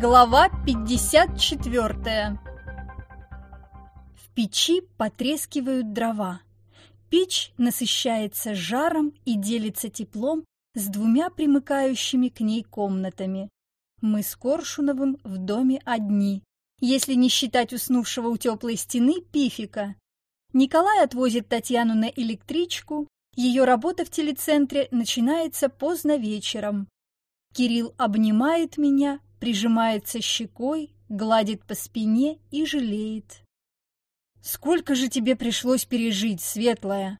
Глава 54 В печи потрескивают дрова. Печь насыщается жаром и делится теплом с двумя примыкающими к ней комнатами. Мы с Коршуновым в доме одни, если не считать уснувшего у теплой стены пифика. Николай отвозит Татьяну на электричку, ее работа в телецентре начинается поздно вечером. Кирилл обнимает меня, прижимается щекой, гладит по спине и жалеет. «Сколько же тебе пришлось пережить, Светлая?»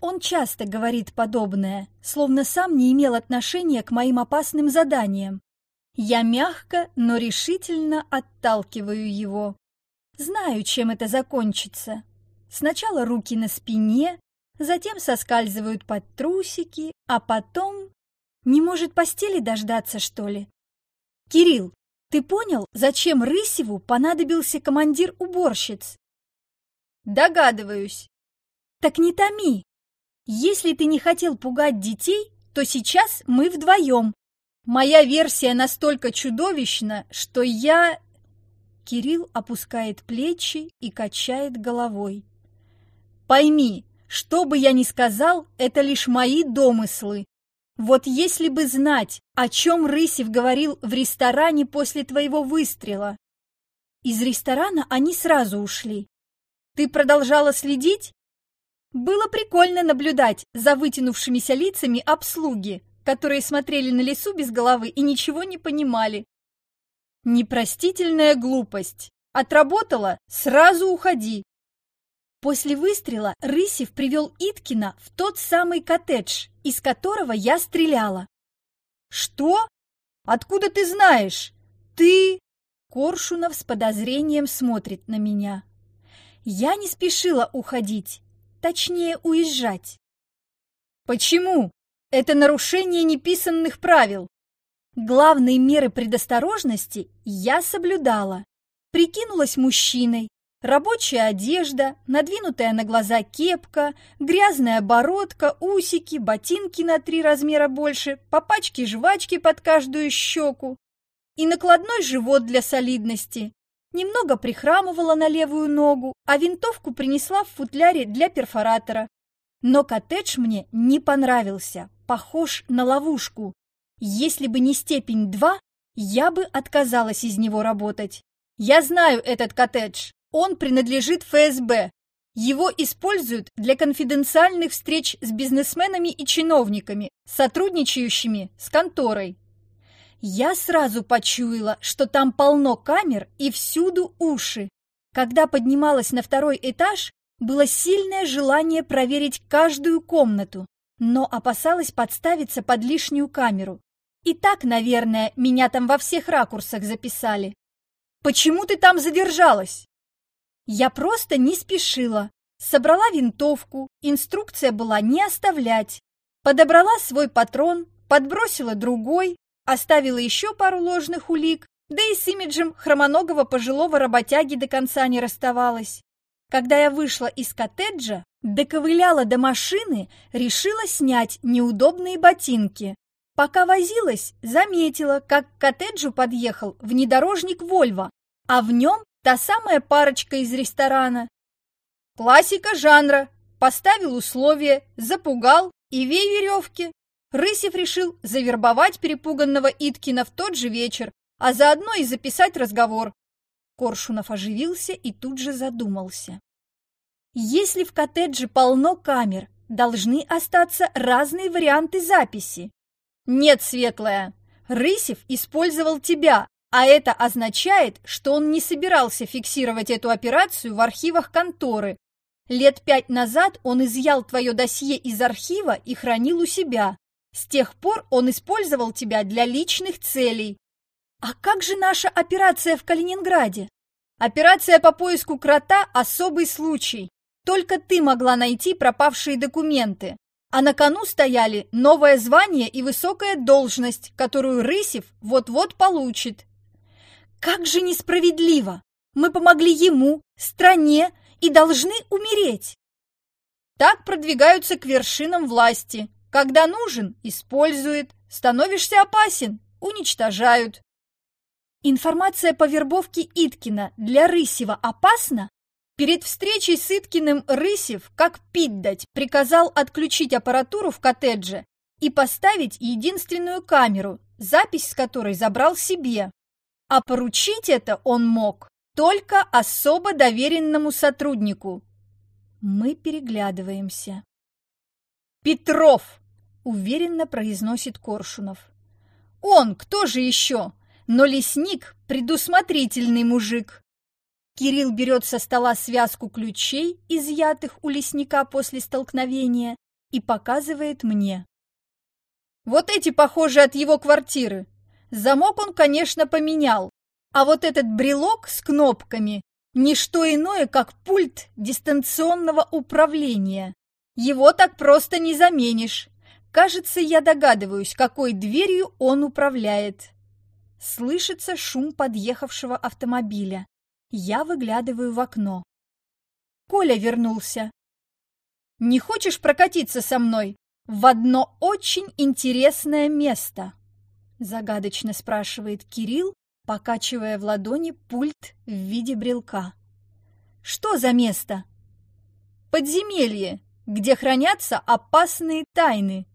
Он часто говорит подобное, словно сам не имел отношения к моим опасным заданиям. Я мягко, но решительно отталкиваю его. Знаю, чем это закончится. Сначала руки на спине, затем соскальзывают под трусики, а потом... Не может постели дождаться, что ли? «Кирилл, ты понял, зачем Рысеву понадобился командир уборщиц?» «Догадываюсь». «Так не томи. Если ты не хотел пугать детей, то сейчас мы вдвоем. Моя версия настолько чудовищна, что я...» Кирилл опускает плечи и качает головой. «Пойми, что бы я ни сказал, это лишь мои домыслы. Вот если бы знать, о чем Рысев говорил в ресторане после твоего выстрела. Из ресторана они сразу ушли. Ты продолжала следить? Было прикольно наблюдать за вытянувшимися лицами обслуги, которые смотрели на лесу без головы и ничего не понимали. Непростительная глупость. Отработала? Сразу уходи. После выстрела Рысев привел Иткина в тот самый коттедж, из которого я стреляла. «Что? Откуда ты знаешь? Ты...» Коршунов с подозрением смотрит на меня. Я не спешила уходить, точнее уезжать. «Почему? Это нарушение неписанных правил. Главные меры предосторожности я соблюдала. Прикинулась мужчиной, Рабочая одежда, надвинутая на глаза кепка, грязная бородка, усики, ботинки на три размера больше, по пачке жвачки под каждую щеку и накладной живот для солидности. Немного прихрамывала на левую ногу, а винтовку принесла в футляре для перфоратора. Но коттедж мне не понравился, похож на ловушку. Если бы не степень 2, я бы отказалась из него работать. Я знаю этот коттедж. Он принадлежит ФСБ. Его используют для конфиденциальных встреч с бизнесменами и чиновниками, сотрудничающими с конторой. Я сразу почуяла, что там полно камер и всюду уши. Когда поднималась на второй этаж, было сильное желание проверить каждую комнату, но опасалась подставиться под лишнюю камеру. И так, наверное, меня там во всех ракурсах записали. «Почему ты там задержалась?» Я просто не спешила. Собрала винтовку, инструкция была не оставлять. Подобрала свой патрон, подбросила другой, оставила еще пару ложных улик, да и с имиджем хромоногого пожилого работяги до конца не расставалась. Когда я вышла из коттеджа, доковыляла до машины, решила снять неудобные ботинки. Пока возилась, заметила, как к коттеджу подъехал внедорожник «Вольво», а в нем Та самая парочка из ресторана. Классика жанра. Поставил условия, запугал и вей веревки. Рысев решил завербовать перепуганного Иткина в тот же вечер, а заодно и записать разговор. Коршунов оживился и тут же задумался. Если в коттедже полно камер, должны остаться разные варианты записи. Нет, Светлая, Рысев использовал тебя, а это означает, что он не собирался фиксировать эту операцию в архивах конторы. Лет пять назад он изъял твое досье из архива и хранил у себя. С тех пор он использовал тебя для личных целей. А как же наша операция в Калининграде? Операция по поиску крота – особый случай. Только ты могла найти пропавшие документы. А на кону стояли новое звание и высокая должность, которую Рысев вот-вот получит. Как же несправедливо! Мы помогли ему, стране и должны умереть. Так продвигаются к вершинам власти. Когда нужен – использует, становишься опасен – уничтожают. Информация по вербовке Иткина для Рысева опасна? Перед встречей с Иткиным Рысев, как пить дать, приказал отключить аппаратуру в коттедже и поставить единственную камеру, запись с которой забрал себе. А поручить это он мог только особо доверенному сотруднику. Мы переглядываемся. «Петров!» – уверенно произносит Коршунов. «Он, кто же еще? Но лесник – предусмотрительный мужик!» Кирилл берет со стола связку ключей, изъятых у лесника после столкновения, и показывает мне. Вот эти похожи от его квартиры. Замок он, конечно, поменял, а вот этот брелок с кнопками – не что иное, как пульт дистанционного управления. Его так просто не заменишь. Кажется, я догадываюсь, какой дверью он управляет. Слышится шум подъехавшего автомобиля. Я выглядываю в окно. Коля вернулся. «Не хочешь прокатиться со мной в одно очень интересное место?» Загадочно спрашивает Кирилл, покачивая в ладони пульт в виде брелка. «Что за место?» «Подземелье, где хранятся опасные тайны»,